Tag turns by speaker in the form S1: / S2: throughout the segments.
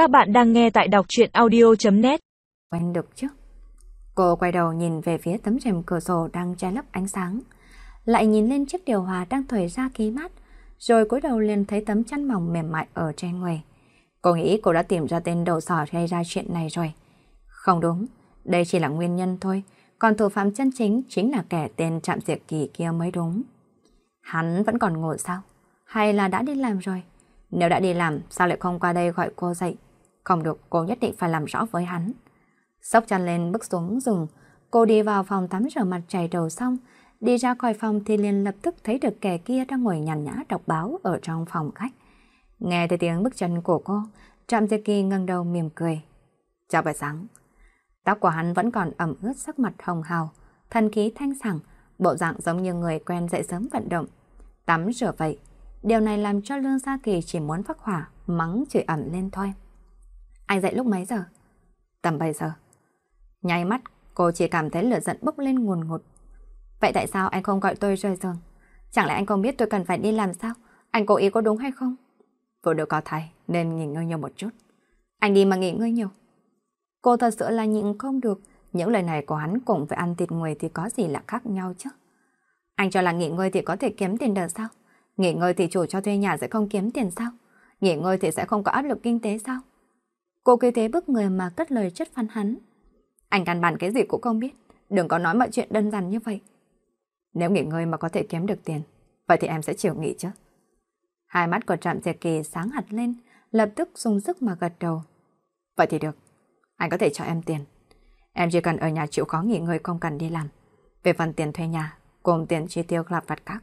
S1: Các bạn đang nghe tại đọc chuyện audio.net
S2: Quen được chứ? Cô quay đầu nhìn về phía tấm rèm cửa sổ đang che lấp ánh sáng. Lại nhìn lên chiếc điều hòa đang thổi ra khí mát. Rồi cúi đầu liền thấy tấm chăn mỏng mềm mại ở trên người. Cô nghĩ cô đã tìm ra tên đầu sỏ gây ra chuyện này rồi. Không đúng, đây chỉ là nguyên nhân thôi. Còn thủ phạm chân chính chính là kẻ tên Trạm Diệt Kỳ kia mới đúng. Hắn vẫn còn ngủ sao? Hay là đã đi làm rồi? Nếu đã đi làm, sao lại không qua đây gọi cô dậy? Không được, cô nhất định phải làm rõ với hắn. Sốc chăn lên bước xuống giường, cô đi vào phòng tắm rửa mặt chảy đầu xong, đi ra khỏi phòng thì liền lập tức thấy được kẻ kia đang ngồi nhàn nhã đọc báo ở trong phòng khách. Nghe thấy tiếng bước chân của cô, Trạm Diệp Kỳ ngẩng đầu mỉm cười. Chào buổi sáng. Tóc của hắn vẫn còn ẩm ướt sắc mặt hồng hào, thân khí thanh sảng, bộ dạng giống như người quen dậy sớm vận động. Tắm rửa vậy, điều này làm cho Lương Gia Kỳ chỉ muốn phát hỏa, mắng chửi ẩm lên thôi. Anh dậy lúc mấy giờ? Tầm 7 giờ. Nháy mắt, cô chỉ cảm thấy lửa giận bốc lên nguồn ngột. Vậy tại sao anh không gọi tôi rời giường? Chẳng lẽ anh không biết tôi cần phải đi làm sao? Anh cố ý có đúng hay không? Vừa được có thai nên nghỉ ngơi nhiều một chút. Anh đi mà nghỉ ngơi nhiều. Cô thật sự là nhịn không được. Những lời này của hắn cùng với ăn thịt người thì có gì là khác nhau chứ? Anh cho là nghỉ ngơi thì có thể kiếm tiền được sao? Nghỉ ngơi thì chủ cho thuê nhà sẽ không kiếm tiền sao? Nghỉ ngơi thì sẽ không có áp lực kinh tế sao? Cô cứ thế bức người mà cất lời chất phán hắn. Anh căn bản cái gì cũng không biết. Đừng có nói mọi chuyện đơn giản như vậy. Nếu nghỉ ngơi mà có thể kiếm được tiền, vậy thì em sẽ chịu nghỉ chứ. Hai mắt của Trạm Diệt Kỳ sáng hạt lên, lập tức dùng sức mà gật đầu. Vậy thì được, anh có thể cho em tiền. Em chỉ cần ở nhà chịu khó nghỉ ngơi không cần đi làm. Về phần tiền thuê nhà, cùng tiền chi tiêu lặt vặt các,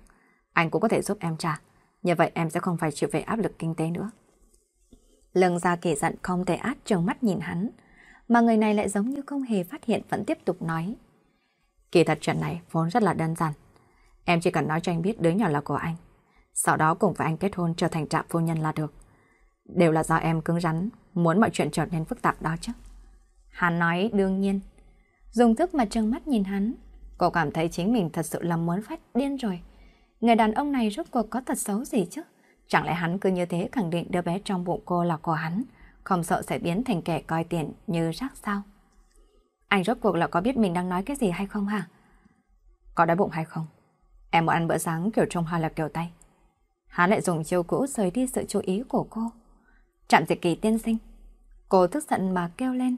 S2: anh cũng có thể giúp em trả. Như vậy em sẽ không phải chịu về áp lực kinh tế nữa lần ra kỳ giận không thể át trừng mắt nhìn hắn, mà người này lại giống như không hề phát hiện vẫn tiếp tục nói. Kỳ thật chuyện này vốn rất là đơn giản. Em chỉ cần nói cho anh biết đứa nhỏ là của anh. Sau đó cùng với anh kết hôn trở thành trạm phu nhân là được. Đều là do em cứng rắn, muốn mọi chuyện trở nên phức tạp đó chứ. Hắn nói đương nhiên. Dùng thức mà trừng mắt nhìn hắn, cô cảm thấy chính mình thật sự là muốn phát điên rồi. Người đàn ông này rốt cuộc có thật xấu gì chứ? Chẳng lẽ hắn cứ như thế khẳng định đứa bé trong bụng cô là của hắn, không sợ sẽ biến thành kẻ coi tiền như rác sao? Anh rốt cuộc là có biết mình đang nói cái gì hay không hả? Có đói bụng hay không? Em muốn ăn bữa sáng kiểu trông hay là kiểu tay? Hắn lại dùng chiêu cũ rời đi sự chú ý của cô. Trạm dịch kỳ tiên sinh. Cô tức giận mà kêu lên.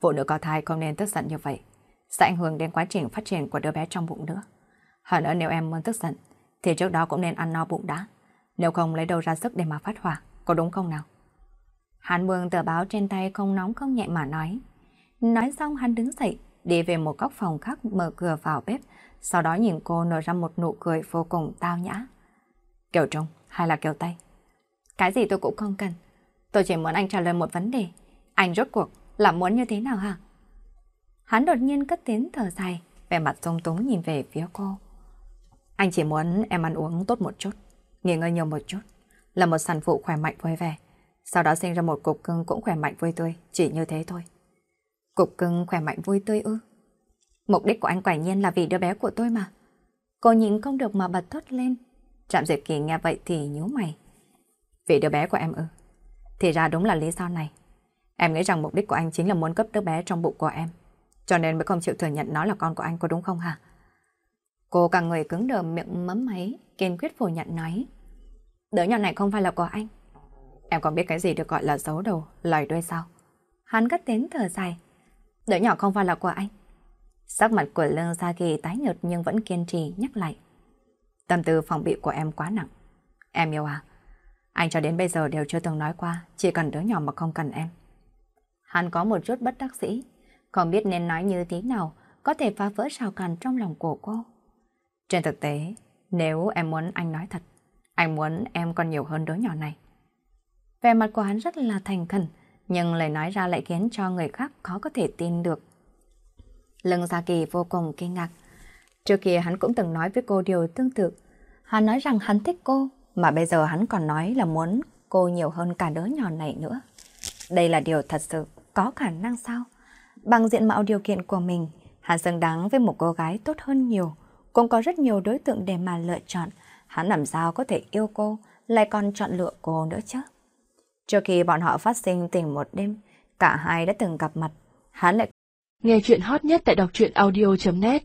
S2: Phụ nữ có thai không nên tức giận như vậy. Sẽ ảnh hưởng đến quá trình phát triển của đứa bé trong bụng nữa. Hơn nữa nếu em muốn tức giận, thì trước đó cũng nên ăn no bụng đã. Nếu không lấy đầu ra sức để mà phát hỏa, có đúng không nào? Hắn buông tờ báo trên tay không nóng không nhẹ mà nói. Nói xong hắn đứng dậy, đi về một góc phòng khác mở cửa vào bếp, sau đó nhìn cô nở ra một nụ cười vô cùng tao nhã. Kiểu Trung hay là kiểu Tây? Cái gì tôi cũng không cần. Tôi chỉ muốn anh trả lời một vấn đề. Anh rốt cuộc là muốn như thế nào hả? Hắn đột nhiên cất tiếng thở dài, vẻ mặt sung túng nhìn về phía cô. Anh chỉ muốn em ăn uống tốt một chút, nghỉ ngơi nhiều một chút, là một sản phụ khỏe mạnh vui vẻ. Sau đó sinh ra một cục cưng cũng khỏe mạnh vui tươi, chỉ như thế thôi. Cục cưng khỏe mạnh vui tươi ư? Mục đích của anh quả nhiên là vì đứa bé của tôi mà. Cô nhịn không được mà bật thốt lên. Trạm Diệp Kỳ nghe vậy thì nhíu mày. Vì đứa bé của em ư? Thì ra đúng là lý do này. Em nghĩ rằng mục đích của anh chính là muốn cấp đứa bé trong bụng của em. Cho nên mới không chịu thừa nhận nó là con của anh có đúng không hả? Cô cả người cứng đờ miệng mấm máy, kiên quyết phủ nhận nói. Đứa nhỏ này không phải là của anh. Em còn biết cái gì được gọi là xấu đầu, lời đuôi sao? Hắn cất tiếng thở dài. Đứa nhỏ không phải là của anh. Sắc mặt của Lương Gia Kỳ tái nhợt nhưng vẫn kiên trì nhắc lại. Tâm tư phòng bị của em quá nặng. Em yêu à? Anh cho đến bây giờ đều chưa từng nói qua, chỉ cần đứa nhỏ mà không cần em. Hắn có một chút bất đắc dĩ, không biết nên nói như thế nào có thể phá vỡ rào cản trong lòng của cô. Trên thực tế, nếu em muốn anh nói thật, anh muốn em còn nhiều hơn đứa nhỏ này. Vẻ mặt của hắn rất là thành khẩn, nhưng lời nói ra lại khiến cho người khác khó có thể tin được. Lương Gia Kỳ vô cùng kinh ngạc. Trước kia hắn cũng từng nói với cô điều tương tự. Hắn nói rằng hắn thích cô, mà bây giờ hắn còn nói là muốn cô nhiều hơn cả đứa nhỏ này nữa. Đây là điều thật sự có khả năng sao? Bằng diện mạo điều kiện của mình, hắn xứng đáng với một cô gái tốt hơn nhiều. Cũng có rất nhiều đối tượng để mà lựa chọn. Hắn làm sao có thể yêu cô, lại còn chọn lựa cô nữa chứ? Trước khi bọn họ phát sinh tình một đêm, cả hai đã từng gặp mặt. Hắn lại
S1: Nghe chuyện hot nhất tại đọc truyện audio.net